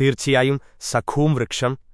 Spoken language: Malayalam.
തീർച്ചയായും സഖൂം വൃക്ഷം